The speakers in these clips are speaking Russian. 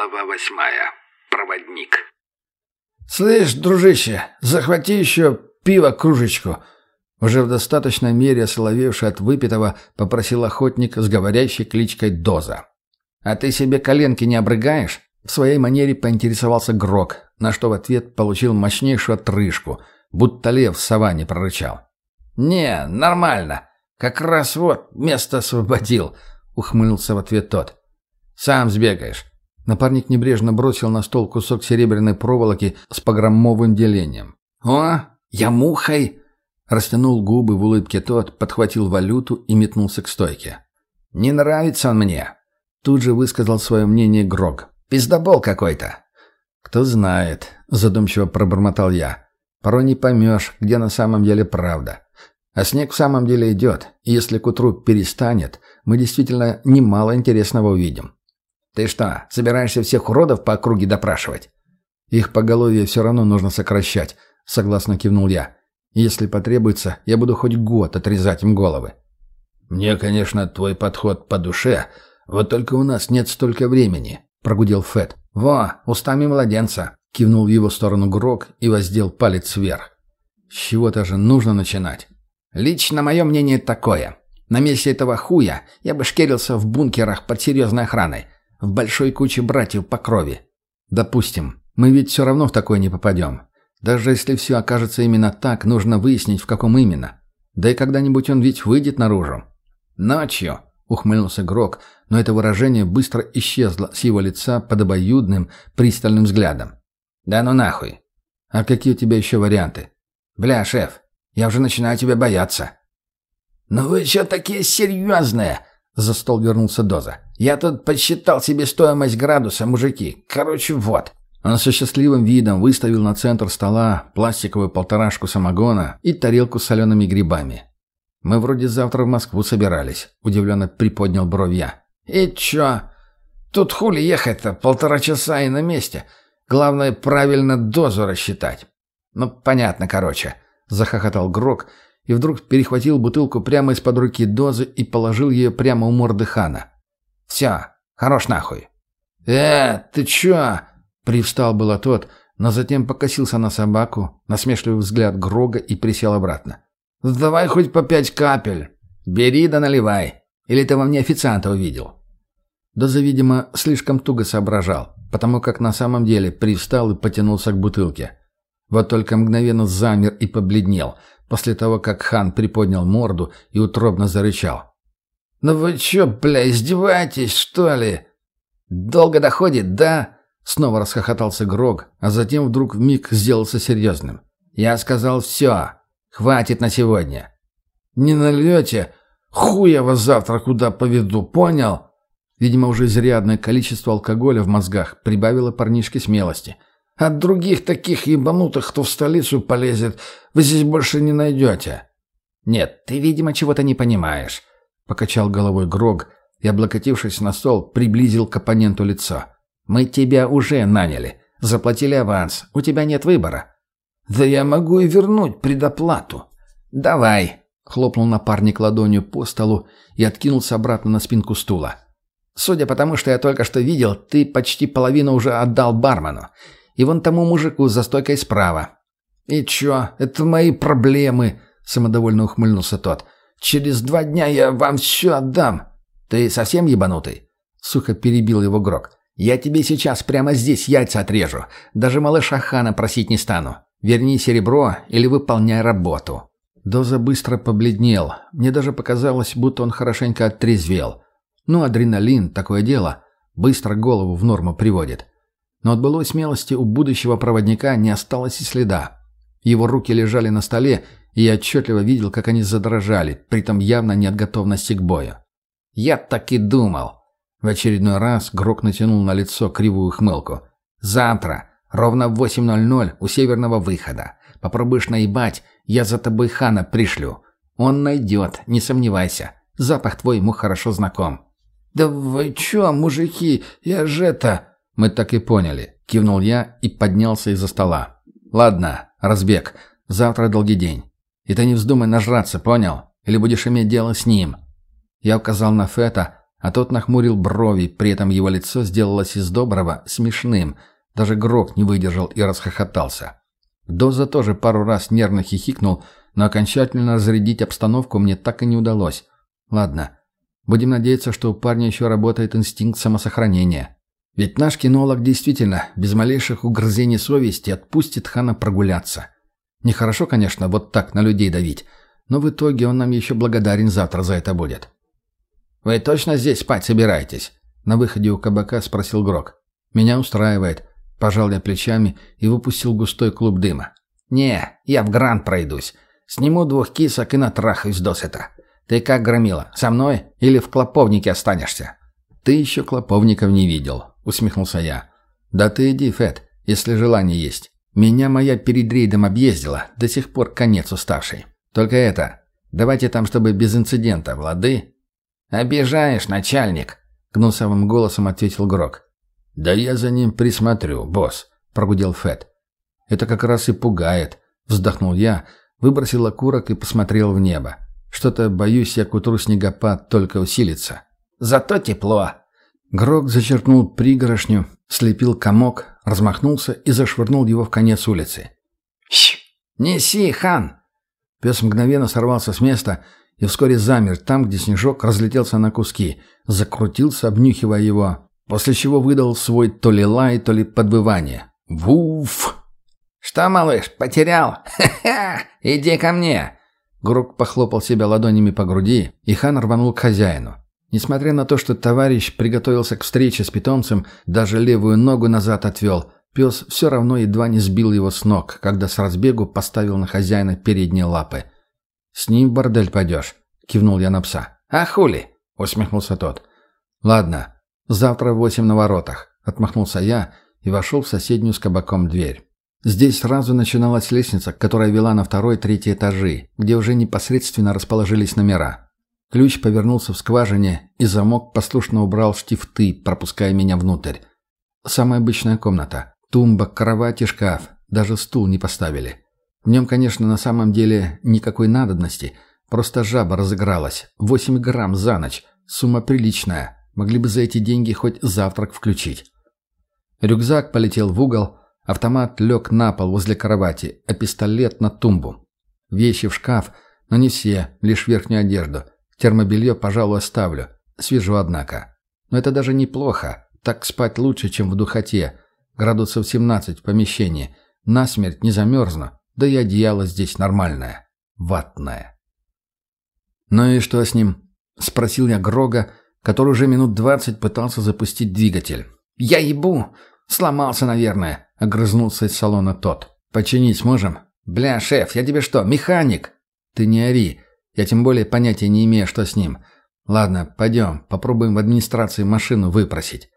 Глава восьмая. Проводник. «Слышь, дружище, захвати еще пиво кружечку!» Уже в достаточной мере осоловевший от выпитого, попросил охотник с говорящей кличкой Доза. «А ты себе коленки не обрыгаешь?» В своей манере поинтересовался Грок, на что в ответ получил мощнейшую отрыжку, будто лев в саванне прорычал. «Не, нормально. Как раз вот место освободил», — ухмыльнулся в ответ тот. «Сам сбегаешь». Напарник небрежно бросил на стол кусок серебряной проволоки с пограммовым делением. «О, я мухой!» Растянул губы в улыбке тот, подхватил валюту и метнулся к стойке. «Не нравится он мне!» Тут же высказал свое мнение Грог. «Пиздобол какой-то!» «Кто знает», — задумчиво пробормотал я. «Порой не поймешь, где на самом деле правда. А снег в самом деле идет, и если к утру перестанет, мы действительно немало интересного увидим. Ты что, собираешься всех уродов по округе допрашивать? Их поголовье все равно нужно сокращать, согласно кивнул я. Если потребуется, я буду хоть год отрезать им головы. Мне, конечно, твой подход по душе, вот только у нас нет столько времени, прогудел Фет. Во, устами младенца, кивнул в его сторону Грок и воздел палец вверх. С чего-то же нужно начинать. Лично мое мнение такое. На месте этого хуя я бы шкерился в бункерах под серьезной охраной, в большой куче братьев по крови. Допустим, мы ведь все равно в такое не попадем. Даже если все окажется именно так, нужно выяснить, в каком именно. Да и когда-нибудь он ведь выйдет наружу. Ночью, ухмыльнулся Грок, но это выражение быстро исчезло с его лица под обоюдным, пристальным взглядом. «Да ну нахуй!» «А какие у тебя еще варианты?» «Бля, шеф, я уже начинаю тебя бояться». «Ну вы что такие серьезные?» — за стол вернулся Доза. «Я тут подсчитал себе стоимость градуса, мужики. Короче, вот». Он со счастливым видом выставил на центр стола пластиковую полторашку самогона и тарелку с солеными грибами. «Мы вроде завтра в Москву собирались», — удивленно приподнял бровь я. «И чё? Тут хули ехать-то? Полтора часа и на месте. Главное, правильно дозу рассчитать». «Ну, понятно, короче», — захохотал Грок и вдруг перехватил бутылку прямо из-под руки дозы и положил ее прямо у морды хана. «Все, хорош нахуй». «Э, ты чё?» — привстал было тот, но затем покосился на собаку, насмешливый взгляд Грога и присел обратно. «Давай хоть по пять капель. Бери да наливай. Или ты во мне официанта увидел?» Доза, видимо, слишком туго соображал, потому как на самом деле привстал и потянулся к бутылке. Вот только мгновенно замер и побледнел, после того, как хан приподнял морду и утробно зарычал. «Ну вы чё, бля, издеваетесь, что ли?» «Долго доходит, да?» Снова расхохотался Грог, а затем вдруг вмиг сделался серьезным. «Я сказал все. Хватит на сегодня». «Не нальете? Хуй я вас завтра куда поведу, понял?» Видимо, уже изрядное количество алкоголя в мозгах прибавило парнишке смелости – от других таких ебанутых, кто в столицу полезет, вы здесь больше не найдете». «Нет, ты, видимо, чего-то не понимаешь», — покачал головой Грог и, облокотившись на стол, приблизил к оппоненту лицо. «Мы тебя уже наняли. Заплатили аванс. У тебя нет выбора». «Да я могу и вернуть предоплату». «Давай», — хлопнул напарник ладонью по столу и откинулся обратно на спинку стула. «Судя по тому, что я только что видел, ты почти половину уже отдал бармену и вон тому мужику за стойкой справа». «И чё? Это мои проблемы», — самодовольно ухмыльнулся тот. «Через два дня я вам все отдам». «Ты совсем ебанутый?» — сухо перебил его Грок. «Я тебе сейчас прямо здесь яйца отрежу. Даже малыша Хана просить не стану. Верни серебро или выполняй работу». Доза быстро побледнел. Мне даже показалось, будто он хорошенько оттрезвел. Ну, адреналин, такое дело, быстро голову в норму приводит. Но от былой смелости у будущего проводника не осталось и следа. Его руки лежали на столе, и я отчетливо видел, как они задрожали, притом явно не от готовности к бою. «Я так и думал!» В очередной раз Грок натянул на лицо кривую хмылку. «Завтра, ровно в 8.00 у северного выхода. Попробуешь наебать, я за тобой хана пришлю. Он найдет, не сомневайся. Запах твой ему хорошо знаком». «Да вы чё, мужики, я же это...» «Мы так и поняли», — кивнул я и поднялся из-за стола. «Ладно, разбег. Завтра долгий день. И ты не вздумай нажраться, понял? Или будешь иметь дело с ним?» Я указал на Фета, а тот нахмурил брови, при этом его лицо сделалось из доброго смешным. Даже Грок не выдержал и расхохотался. Доза тоже пару раз нервно хихикнул, но окончательно разрядить обстановку мне так и не удалось. Ладно, будем надеяться, что у парня еще работает инстинкт самосохранения. Ведь наш кинолог действительно, без малейших угрызений совести, отпустит хана прогуляться. Нехорошо, конечно, вот так на людей давить, но в итоге он нам еще благодарен завтра за это будет. «Вы точно здесь спать собираетесь?» На выходе у кабака спросил Грок. «Меня устраивает». Пожал я плечами и выпустил густой клуб дыма. «Не, я в грант пройдусь. Сниму двух кисок и натрахаюсь досыта. Ты как, Громила, со мной или в клоповнике останешься?» «Ты еще клоповников не видел», — усмехнулся я. «Да ты иди, Фэт, если желание есть. Меня моя перед рейдом объездила, до сих пор конец уставший. Только это, давайте там, чтобы без инцидента, лады?» «Обижаешь, начальник», — гнусовым голосом ответил Грок. «Да я за ним присмотрю, босс», — прогудел Фэт. «Это как раз и пугает», — вздохнул я, выбросил окурок и посмотрел в небо. «Что-то, боюсь, я к утру снегопад только усилится». «Зато тепло». Грок зачерпнул пригорошню, слепил комок, размахнулся и зашвырнул его в конец улицы. «Щ! Неси, хан!» Пес мгновенно сорвался с места и вскоре замер там, где снежок разлетелся на куски, закрутился, обнюхивая его, после чего выдал свой то ли лай, то ли подбывание. «Вуф!» «Что, малыш, потерял? Ха-ха! Иди ко мне!» Грук похлопал себя ладонями по груди, и хан рванул к хозяину. Несмотря на то, что товарищ приготовился к встрече с питомцем, даже левую ногу назад отвел, пес все равно едва не сбил его с ног, когда с разбегу поставил на хозяина передние лапы. «С ним в бордель пойдешь», — кивнул я на пса. «А хули?» — усмехнулся тот. «Ладно, завтра в восемь на воротах», — отмахнулся я и вошел в соседнюю с кабаком дверь. Здесь сразу начиналась лестница, которая вела на второй и третий этажи, где уже непосредственно расположились номера. Ключ повернулся в скважине, и замок послушно убрал штифты, пропуская меня внутрь. Самая обычная комната. Тумба, кровать и шкаф. Даже стул не поставили. В нем, конечно, на самом деле никакой надобности. Просто жаба разыгралась. Восемь грамм за ночь. Сумма приличная. Могли бы за эти деньги хоть завтрак включить. Рюкзак полетел в угол. Автомат лег на пол возле кровати, а пистолет на тумбу. Вещи в шкаф, но не все, лишь верхнюю одежду. Термобелье, пожалуй, оставлю. Свежу, однако. Но это даже неплохо. Так спать лучше, чем в духоте. Градусов 17 в помещении. Насмерть не замерзну. Да и одеяло здесь нормальное. Ватное. «Ну и что с ним?» — спросил я Грога, который уже минут двадцать пытался запустить двигатель. «Я ебу! Сломался, наверное!» — огрызнулся из салона тот. «Починить сможем?» «Бля, шеф, я тебе что, механик?» «Ты не ори. Я тем более понятия не имею, что с ним. Ладно, пойдем, попробуем в администрации машину выпросить».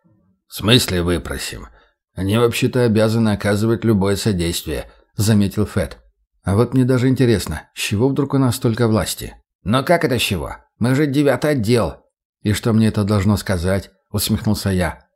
«В смысле выпросим? Они вообще-то обязаны оказывать любое содействие», — заметил Фэт. «А вот мне даже интересно, с чего вдруг у нас столько власти?» «Но как это с чего? Мы же девятый отдел». «И что мне это должно сказать?» — усмехнулся я.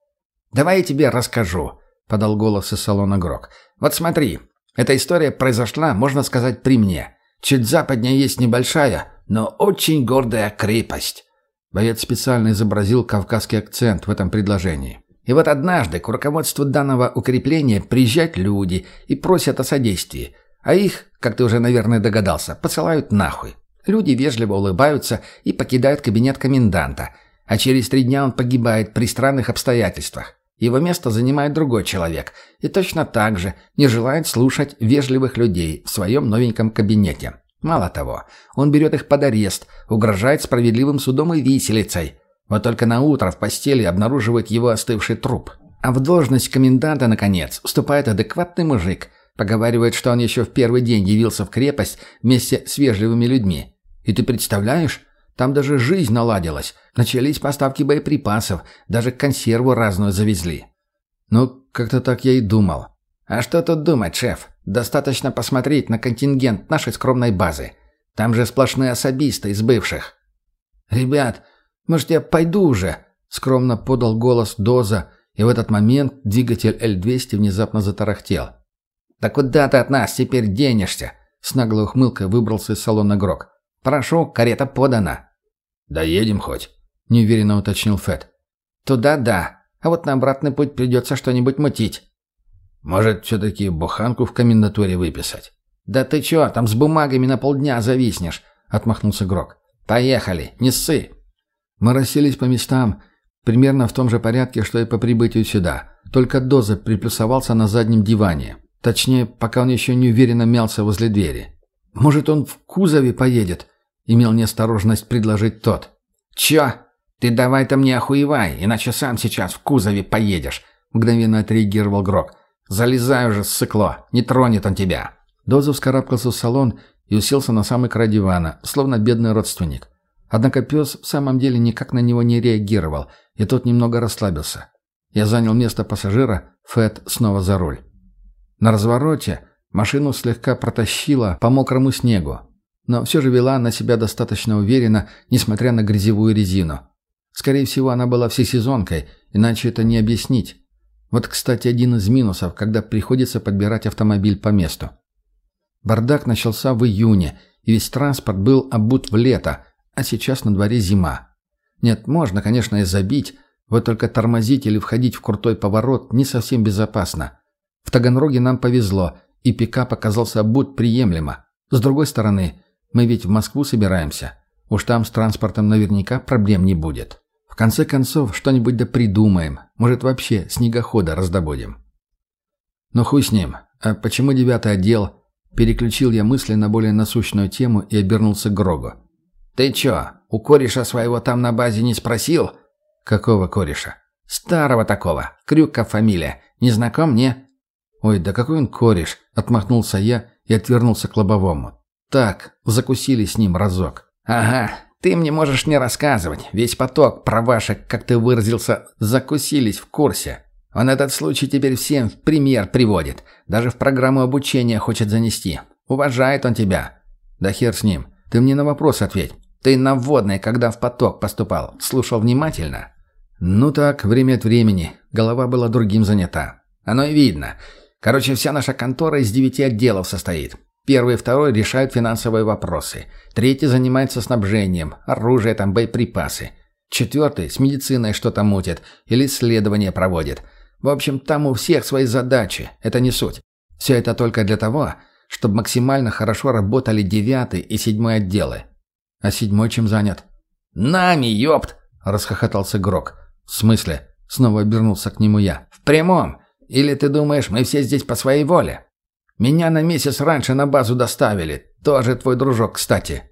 «Давай я тебе расскажу», — подал голос из салона Грок. «Вот смотри, эта история произошла, можно сказать, при мне. Чуть западнее есть небольшая, но очень гордая крепость». Боец специально изобразил кавказский акцент в этом предложении. И вот однажды к руководству данного укрепления приезжают люди и просят о содействии, а их, как ты уже, наверное, догадался, посылают нахуй. Люди вежливо улыбаются и покидают кабинет коменданта, а через три дня он погибает при странных обстоятельствах. Его место занимает другой человек, и точно так же не желает слушать вежливых людей в своем новеньком кабинете. Мало того, он берет их под арест, угрожает справедливым судом и виселицей – вот только на утро в постели обнаруживает его остывший труп. А в должность коменданта, наконец, вступает адекватный мужик. Поговаривает, что он еще в первый день явился в крепость вместе с вежливыми людьми. И ты представляешь, там даже жизнь наладилась. Начались поставки боеприпасов, даже консерву разную завезли. Ну, как-то так я и думал. А что тут думать, шеф? Достаточно посмотреть на контингент нашей скромной базы. Там же сплошные особисты из бывших. Ребят, «Может, я пойду уже?» — скромно подал голос Доза, и в этот момент двигатель Л-200 внезапно затарахтел. «Да куда ты от нас теперь денешься?» — с наглой ухмылкой выбрался из салона Грок. «Прошу, карета подана». «Доедем хоть?» — неуверенно уточнил Фэт. «Туда да, а вот на обратный путь придется что-нибудь мутить». «Может, все-таки буханку в комендатуре выписать?» «Да ты чё, там с бумагами на полдня зависнешь», — отмахнулся Грок. «Поехали, не ссы». Мы расселись по местам, примерно в том же порядке, что и по прибытию сюда. Только Доза приплюсовался на заднем диване. Точнее, пока он еще неуверенно мялся возле двери. «Может, он в кузове поедет?» — имел неосторожность предложить тот. «Чё? Ты давай-то мне охуевай, иначе сам сейчас в кузове поедешь», — мгновенно отреагировал Грок. «Залезай уже, ссыкло, не тронет он тебя». Дозов вскарабкался в салон и уселся на самый край дивана, словно бедный родственник. Однако пес в самом деле никак на него не реагировал, и тот немного расслабился. Я занял место пассажира, Фэт снова за руль. На развороте машину слегка протащило по мокрому снегу, но все же вела она себя достаточно уверенно, несмотря на грязевую резину. Скорее всего, она была всесезонкой, иначе это не объяснить. Вот, кстати, один из минусов, когда приходится подбирать автомобиль по месту. Бардак начался в июне, и весь транспорт был обут в лето, а сейчас на дворе зима. Нет, можно, конечно, и забить, вот только тормозить или входить в крутой поворот не совсем безопасно. В Таганроге нам повезло, и пикап оказался обут приемлемо. С другой стороны, мы ведь в Москву собираемся. Уж там с транспортом наверняка проблем не будет. В конце концов, что-нибудь да придумаем. Может, вообще снегохода раздобудем. Но хуй с ним. А почему девятый отдел Переключил я мысли на более насущную тему и обернулся к Грогу. «Ты чё, у кореша своего там на базе не спросил?» «Какого кореша?» «Старого такого. Крюков фамилия. Не знаком мне?» «Ой, да какой он кореш!» — отмахнулся я и отвернулся к лобовому. «Так, закусили с ним разок». «Ага, ты мне можешь не рассказывать. Весь поток про ваших, как ты выразился, закусились в курсе. Он этот случай теперь всем в пример приводит. Даже в программу обучения хочет занести. Уважает он тебя. Да хер с ним. Ты мне на вопрос ответь. Ты на вводной, когда в поток поступал, слушал внимательно? Ну так, время от времени. Голова была другим занята. Оно и видно. Короче, вся наша контора из девяти отделов состоит. Первый и второй решают финансовые вопросы. Третий занимается снабжением, оружие там, боеприпасы. Четвертый с медициной что-то мутит или исследования проводит – в общем, там у всех свои задачи, это не суть. Все это только для того, чтобы максимально хорошо работали девятый и седьмой отделы. А седьмой чем занят? «Нами, ёпт!» – расхохотался Грок. «В смысле?» – снова обернулся к нему я. «В прямом. Или ты думаешь, мы все здесь по своей воле? Меня на месяц раньше на базу доставили. Тоже твой дружок, кстати».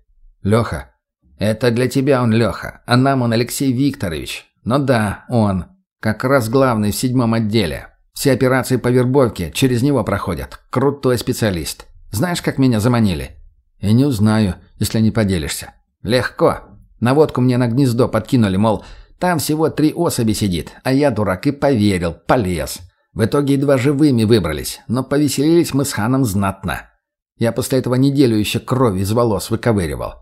«Леха?» «Это для тебя он Леха, а нам он Алексей Викторович. Ну да, он. Как раз главный в седьмом отделе. Все операции по вербовке через него проходят. Крутой специалист. Знаешь, как меня заманили?» «Я не узнаю, если не поделишься». «Легко. Наводку мне на гнездо подкинули, мол, там всего три особи сидит, а я, дурак, и поверил, полез. В итоге едва живыми выбрались, но повеселились мы с ханом знатно. Я после этого неделю еще кровь из волос выковыривал».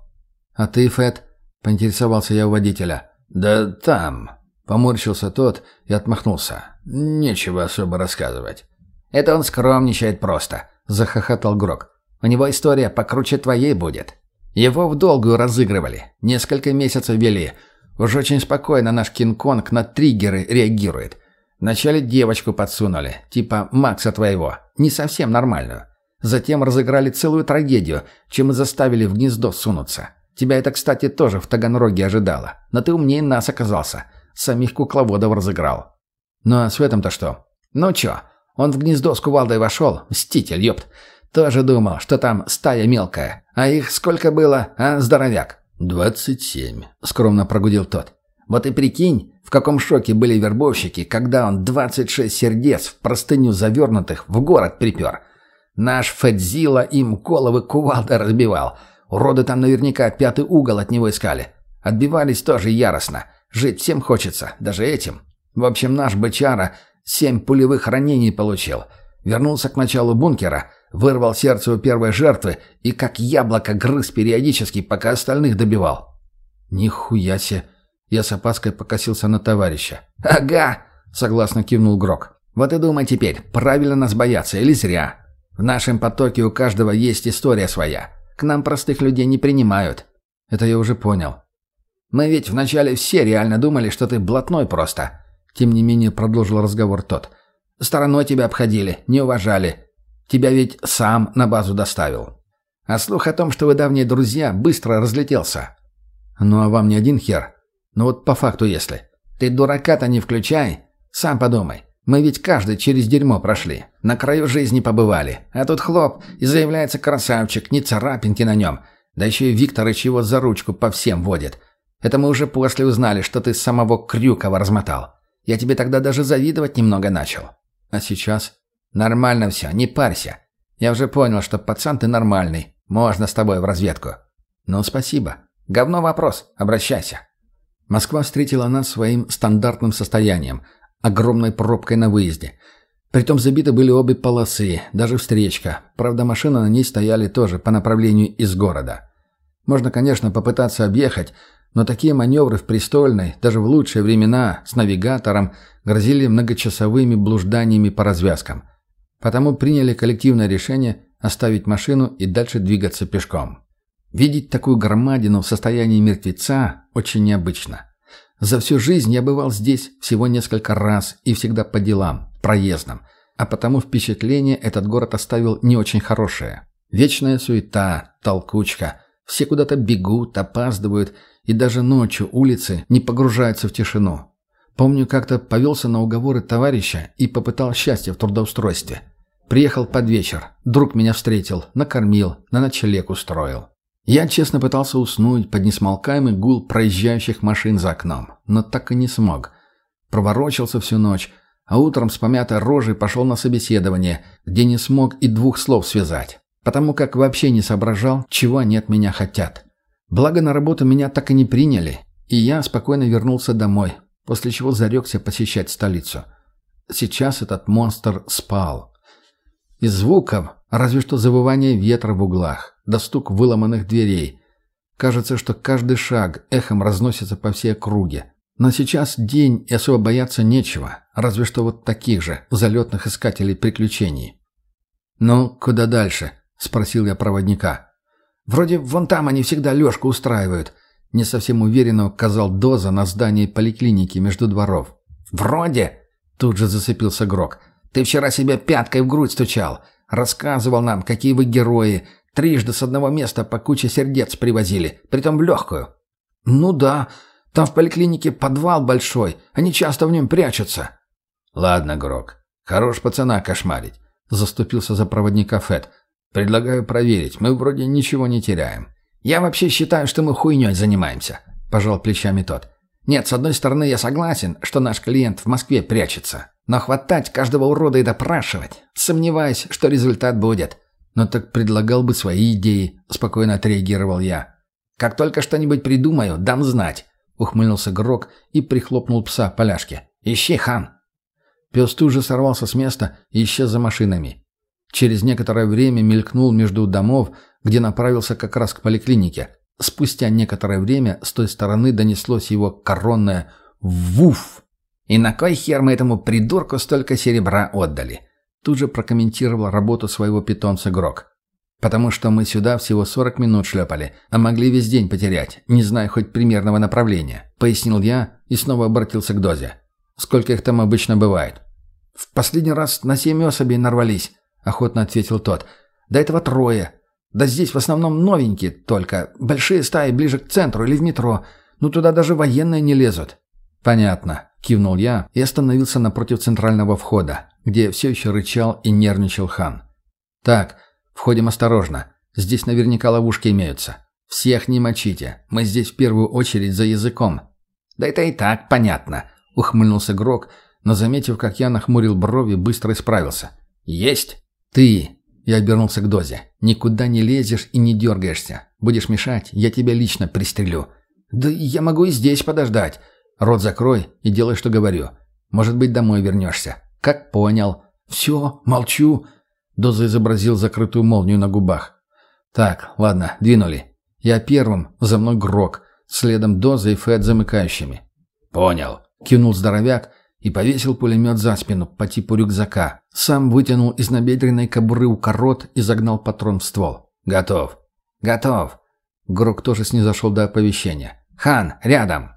«А ты, Фэт?» — поинтересовался я у водителя. «Да там», Поморщился тот и отмахнулся. Нечего особо рассказывать. «Это он скромничает просто», — захохотал Грок. «У него история покруче твоей будет. Его в долгую разыгрывали. Несколько месяцев вели. Уж очень спокойно наш Кинг-Конг на триггеры реагирует. Вначале девочку подсунули, типа Макса твоего. Не совсем нормальную. Затем разыграли целую трагедию, чем и заставили в гнездо сунуться. Тебя это, кстати, тоже в Таганроге ожидало. Но ты умнее нас оказался самих кукловодов разыграл. Ну а с этом-то что? Ну чё, он в гнездо с кувалдой вошел, мститель, ёпт. Тоже думал, что там стая мелкая. А их сколько было, а, здоровяк? «Двадцать семь», — скромно прогудел тот. «Вот и прикинь, в каком шоке были вербовщики, когда он двадцать шесть сердец в простыню завернутых в город припер. Наш Федзила им головы кувалдой разбивал. Уроды там наверняка пятый угол от него искали. Отбивались тоже яростно. Жить всем хочется, даже этим. В общем, наш бычара семь пулевых ранений получил. Вернулся к началу бункера, вырвал сердце у первой жертвы и как яблоко грыз периодически, пока остальных добивал. «Нихуя себе!» Я с опаской покосился на товарища. «Ага!» — согласно кивнул Грок. «Вот и думай теперь, правильно нас бояться или зря. В нашем потоке у каждого есть история своя. К нам простых людей не принимают». «Это я уже понял. Мы ведь вначале все реально думали, что ты блатной просто». Тем не менее продолжил разговор тот. «Стороной тебя обходили, не уважали. Тебя ведь сам на базу доставил. А слух о том, что вы давние друзья, быстро разлетелся. Ну а вам не один хер? Ну вот по факту если. Ты дурака-то не включай. Сам подумай. Мы ведь каждый через дерьмо прошли. На краю жизни побывали. А тут хлоп, и заявляется красавчик, ни царапинки на нем. Да еще и Викторыч его за ручку по всем водит. Это мы уже после узнали, что ты самого Крюкова размотал. Я тебе тогда даже завидовать немного начал. А сейчас? Нормально все, не парься. Я уже понял, что пацан ты нормальный. Можно с тобой в разведку. Ну, спасибо. Говно вопрос. Обращайся. Москва встретила нас своим стандартным состоянием. Огромной пробкой на выезде. Притом забиты были обе полосы, даже встречка. Правда, машины на ней стояли тоже по направлению из города. Можно, конечно, попытаться объехать, но такие маневры в Престольной, даже в лучшие времена, с навигатором, грозили многочасовыми блужданиями по развязкам. Потому приняли коллективное решение оставить машину и дальше двигаться пешком. Видеть такую громадину в состоянии мертвеца очень необычно. За всю жизнь я бывал здесь всего несколько раз и всегда по делам, проездом, а потому впечатление этот город оставил не очень хорошее. Вечная суета, толкучка, все куда-то бегут, опаздывают, и даже ночью улицы не погружаются в тишину. Помню, как-то повелся на уговоры товарища и попытал счастье в трудоустройстве. Приехал под вечер, друг меня встретил, накормил, на ночлег устроил. Я честно пытался уснуть под несмолкаемый гул проезжающих машин за окном, но так и не смог. Проворочился всю ночь, а утром с помятой рожей пошел на собеседование, где не смог и двух слов связать, потому как вообще не соображал, чего они от меня хотят. Благо на работу меня так и не приняли, и я спокойно вернулся домой, после чего зарекся посещать столицу. Сейчас этот монстр спал. Из звуков разве что завывание ветра в углах да стук выломанных дверей. Кажется, что каждый шаг эхом разносится по всей округе. Но сейчас день, и особо бояться нечего, разве что вот таких же, залетных искателей приключений. «Ну, куда дальше?» – спросил я проводника. «Вроде вон там они всегда лёжку устраивают», – не совсем уверенно указал Доза на здании поликлиники между дворов. «Вроде?» – тут же зацепился Грок. «Ты вчера себя пяткой в грудь стучал. Рассказывал нам, какие вы герои, Трижды с одного места по куче сердец привозили, притом в легкую. Ну да, там в поликлинике подвал большой, они часто в нем прячутся. Ладно, Грок, хорош пацана кошмарить. Заступился за проводника Фет. Предлагаю проверить, мы вроде ничего не теряем. Я вообще считаю, что мы хуйней занимаемся, пожал плечами тот. Нет, с одной стороны, я согласен, что наш клиент в Москве прячется. Но хватать каждого урода и допрашивать, сомневаюсь, что результат будет. «Но так предлагал бы свои идеи», — спокойно отреагировал я. «Как только что-нибудь придумаю, дам знать», — ухмыльнулся Грок и прихлопнул пса поляшке. «Ищи, хан!» Пес тут же сорвался с места и исчез за машинами. Через некоторое время мелькнул между домов, где направился как раз к поликлинике. Спустя некоторое время с той стороны донеслось его коронное «вуф». «И на кой хер мы этому придурку столько серебра отдали?» Тут же прокомментировал работу своего питомца Грок. «Потому что мы сюда всего 40 минут шлепали, а могли весь день потерять, не зная хоть примерного направления», — пояснил я и снова обратился к Дозе. «Сколько их там обычно бывает?» «В последний раз на семь особей нарвались», — охотно ответил тот. «До этого трое. Да здесь в основном новенькие только. Большие стаи ближе к центру или в метро. Ну туда даже военные не лезут». «Понятно», — кивнул я и остановился напротив центрального входа, где все еще рычал и нервничал хан. «Так, входим осторожно. Здесь наверняка ловушки имеются. Всех не мочите. Мы здесь в первую очередь за языком». «Да это и так понятно», — ухмыльнулся Грок, но, заметив, как я нахмурил брови, быстро исправился. «Есть!» «Ты!» — я обернулся к Дозе. «Никуда не лезешь и не дергаешься. Будешь мешать, я тебя лично пристрелю». «Да я могу и здесь подождать», Рот закрой и делай, что говорю. Может быть, домой вернешься. Как понял. Все, молчу. Доза изобразил закрытую молнию на губах. Так, ладно, двинули. Я первым, за мной Грок, следом Доза и Фэт замыкающими. Понял. Кивнул здоровяк и повесил пулемет за спину по типу рюкзака. Сам вытянул из набедренной кобуры укорот и загнал патрон в ствол. «Готов». «Готов». Грок тоже снизошел до оповещения. Хан, рядом!»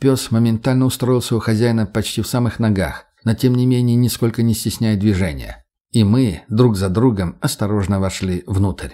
Пес моментально устроился у хозяина почти в самых ногах, но тем не менее нисколько не стесняя движения. И мы, друг за другом, осторожно вошли внутрь.